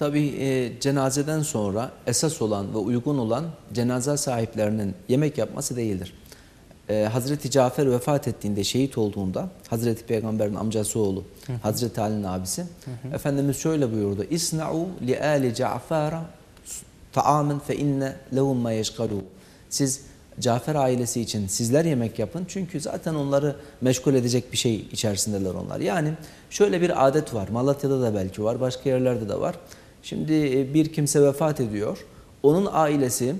Tabii e, cenazeden sonra esas olan ve uygun olan cenaze sahiplerinin yemek yapması değildir. E, Hazreti Cafer vefat ettiğinde, şehit olduğunda Hazreti Peygamber'in amcası oğlu, hı hı. Hazreti Ali'nin abisi, hı hı. Efendimiz şöyle buyurdu. İsna'u li ali Cafer'a ta'amen fe inne lehum ma yeşgalu. Siz Cafer ailesi için sizler yemek yapın. Çünkü zaten onları meşgul edecek bir şey içerisindeler onlar. Yani şöyle bir adet var. Malatya'da da belki var. Başka yerlerde de var. Şimdi e, bir kimse vefat ediyor. Onun ailesi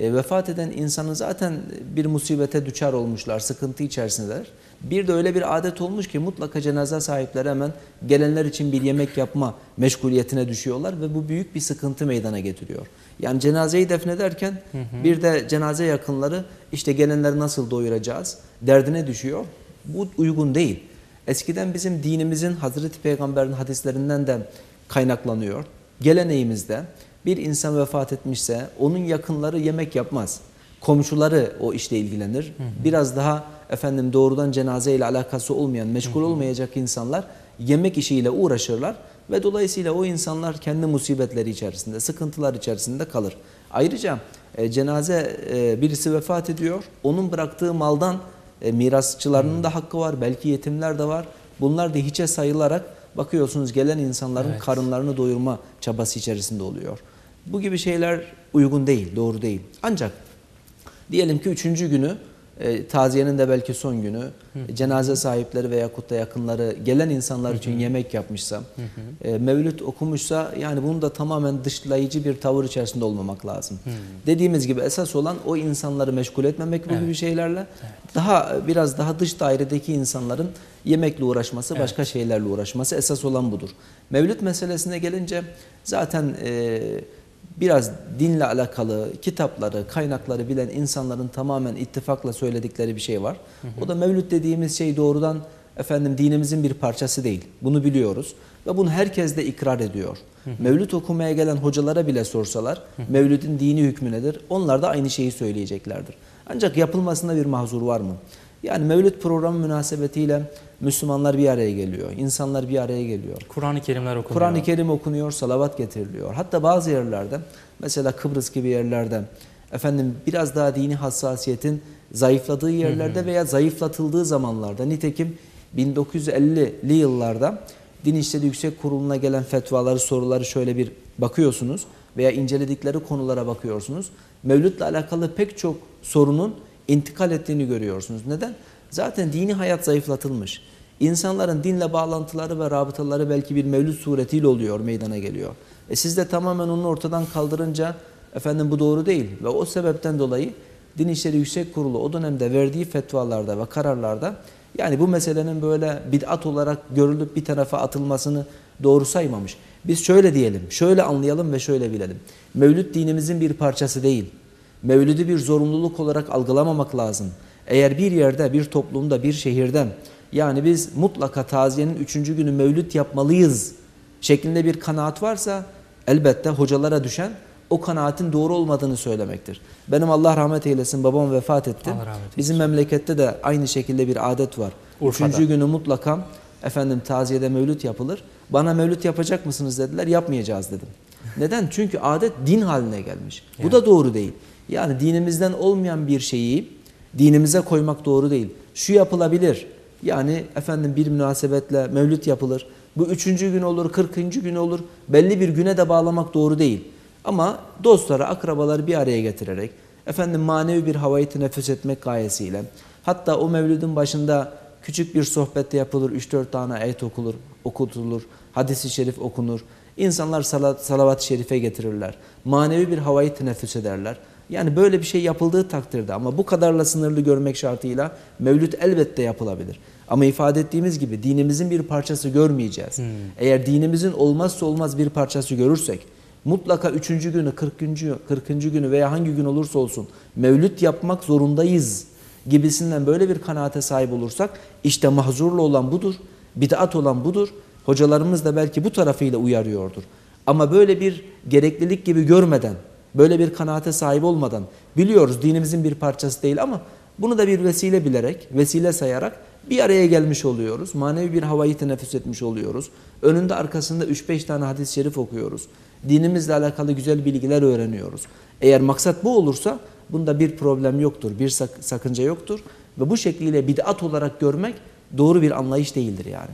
e, vefat eden insanın zaten bir musibete düçar olmuşlar, sıkıntı içerisindeler. Bir de öyle bir adet olmuş ki mutlaka cenaze sahipleri hemen gelenler için bir yemek yapma meşguliyetine düşüyorlar ve bu büyük bir sıkıntı meydana getiriyor. Yani cenazeyi defnederken hı hı. bir de cenaze yakınları işte gelenleri nasıl doyuracağız derdine düşüyor. Bu uygun değil. Eskiden bizim dinimizin Hazreti Peygamber'in hadislerinden de kaynaklanıyor. Geleneğimizde bir insan vefat etmişse onun yakınları yemek yapmaz. Komşuları o işle ilgilenir. Hı hı. Biraz daha efendim doğrudan cenaze ile alakası olmayan, meşgul hı hı. olmayacak insanlar yemek işiyle uğraşırlar ve dolayısıyla o insanlar kendi musibetleri içerisinde, sıkıntılar içerisinde kalır. Ayrıca e, cenaze e, birisi vefat ediyor, onun bıraktığı maldan e, mirasçılarının hmm. da hakkı var, belki yetimler de var. Bunlar da hiçe sayılarak bakıyorsunuz gelen insanların evet. karınlarını doyurma çabası içerisinde oluyor. Bu gibi şeyler uygun değil, doğru değil. Ancak diyelim ki üçüncü günü e, taziyenin de belki son günü hı. cenaze sahipleri veya kutta yakınları gelen insanlar hı hı. için yemek yapmışsa, hı hı. E, mevlüt okumuşsa yani bunu da tamamen dışlayıcı bir tavır içerisinde olmamak lazım. Hı. Dediğimiz gibi esas olan o insanları meşgul etmemek bu evet. gibi şeylerle evet. daha biraz daha dış dairedeki insanların yemekle uğraşması, evet. başka şeylerle uğraşması esas olan budur. Mevlüt meselesine gelince zaten e, biraz dinle alakalı kitapları, kaynakları bilen insanların tamamen ittifakla söyledikleri bir şey var. Hı hı. O da mevlüt dediğimiz şey doğrudan efendim dinimizin bir parçası değil. Bunu biliyoruz ve bunu herkes de ikrar ediyor. Hı hı. Mevlüt okumaya gelen hocalara bile sorsalar hı hı. mevlüdün dini hükmü nedir? Onlar da aynı şeyi söyleyeceklerdir. Ancak yapılmasında bir mahzur var mı? Yani mevlüt programı münasebetiyle Müslümanlar bir araya geliyor. insanlar bir araya geliyor. Kur'an-ı Kerimler okunuyor. Kur'an-ı Kerim okunuyor, salavat getiriliyor. Hatta bazı yerlerde mesela Kıbrıs gibi yerlerde efendim biraz daha dini hassasiyetin zayıfladığı yerlerde veya zayıflatıldığı zamanlarda nitekim 1950'li yıllarda Din İşleri Yüksek Kurulu'na gelen fetvaları, soruları şöyle bir bakıyorsunuz veya inceledikleri konulara bakıyorsunuz. Mevlütle alakalı pek çok sorunun intikal ettiğini görüyorsunuz. Neden? Zaten dini hayat zayıflatılmış. İnsanların dinle bağlantıları ve rabıtaları belki bir mevlüt suretiyle oluyor, meydana geliyor. E siz de tamamen onu ortadan kaldırınca efendim bu doğru değil. Ve o sebepten dolayı Din İşleri Yüksek Kurulu o dönemde verdiği fetvalarda ve kararlarda yani bu meselenin böyle bid'at olarak görülüp bir tarafa atılmasını doğru saymamış. Biz şöyle diyelim, şöyle anlayalım ve şöyle bilelim. Mevlüt dinimizin bir parçası değil. Mevlüdü bir zorunluluk olarak algılamamak lazım. Eğer bir yerde, bir toplumda, bir şehirde yani biz mutlaka taziyenin üçüncü günü mevlüt yapmalıyız şeklinde bir kanaat varsa elbette hocalara düşen o kanaatin doğru olmadığını söylemektir. Benim Allah rahmet eylesin babam vefat etti. Bizim memlekette de aynı şekilde bir adet var. Urfa'da. Üçüncü günü mutlaka efendim taziyede mevlüt yapılır. Bana mevlüt yapacak mısınız dediler. Yapmayacağız dedim. Neden? Çünkü adet din haline gelmiş. Yani. Bu da doğru değil. Yani dinimizden olmayan bir şeyi dinimize koymak doğru değil. Şu yapılabilir. Yani efendim bir münasebetle mevlüt yapılır. Bu üçüncü gün olur, kırkıncı gün olur. Belli bir güne de bağlamak doğru değil. Ama dostları, akrabaları bir araya getirerek, efendim manevi bir havayı teneffüs etmek gayesiyle, hatta o mevlüdün başında küçük bir sohbette yapılır, 3-4 tane ayet okulur, okutulur, hadisi şerif okunur. İnsanlar salat, salavat-ı şerife getirirler. Manevi bir havayı teneffüs ederler. Yani böyle bir şey yapıldığı takdirde ama bu kadarla sınırlı görmek şartıyla mevlüt elbette yapılabilir. Ama ifade ettiğimiz gibi dinimizin bir parçası görmeyeceğiz. Hmm. Eğer dinimizin olmazsa olmaz bir parçası görürsek mutlaka üçüncü günü, kırkıncı, kırkıncı günü veya hangi gün olursa olsun mevlüt yapmak zorundayız gibisinden böyle bir kanaate sahip olursak işte mahzurlu olan budur, bid'at olan budur. Hocalarımız da belki bu tarafıyla uyarıyordur. Ama böyle bir gereklilik gibi görmeden Böyle bir kanaate sahip olmadan biliyoruz dinimizin bir parçası değil ama bunu da bir vesile bilerek, vesile sayarak Bir araya gelmiş oluyoruz. Manevi bir havayı teneffüs etmiş oluyoruz. Önünde arkasında 3-5 tane hadis-i şerif okuyoruz. Dinimizle alakalı güzel bilgiler öğreniyoruz. Eğer maksat bu olursa bunda bir problem yoktur, bir sak- sakınca yoktur. Ve bu şekliyle bid'at olarak görmek doğru bir anlayış değildir yani.